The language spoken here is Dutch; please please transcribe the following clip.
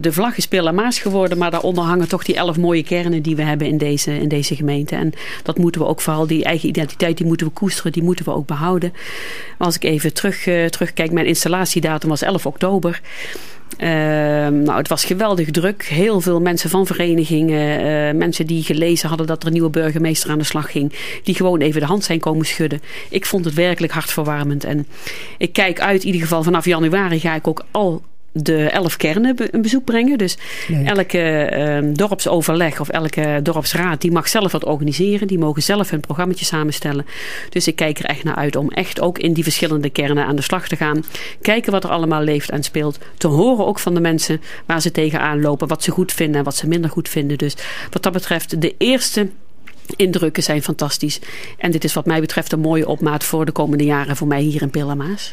De vlag is Maas geworden, maar daaronder hangen toch die elf mooie kernen die we hebben in deze, in deze gemeente. En dat moeten we ook vooral, die eigen identiteit, die moeten we koesteren, die moeten we ook behouden. Als ik even terug, uh, terugkijk, mijn installatiedatum was 11 oktober. Uh, nou, het was geweldig druk. Heel veel mensen van verenigingen, uh, mensen die gelezen hadden dat er een nieuwe burgemeester aan de slag ging, die gewoon even de hand zijn komen schudden. Ik vond het werkelijk hartverwarmend. En ik kijk uit, in ieder geval vanaf januari ga ik ook al de elf kernen een bezoek brengen. Dus elke uh, dorpsoverleg of elke dorpsraad die mag zelf wat organiseren. Die mogen zelf hun programma samenstellen. Dus ik kijk er echt naar uit om echt ook in die verschillende kernen aan de slag te gaan. Kijken wat er allemaal leeft en speelt. Te horen ook van de mensen waar ze tegenaan lopen. Wat ze goed vinden en wat ze minder goed vinden. Dus wat dat betreft de eerste indrukken zijn fantastisch. En dit is wat mij betreft een mooie opmaat voor de komende jaren voor mij hier in Pillamaas.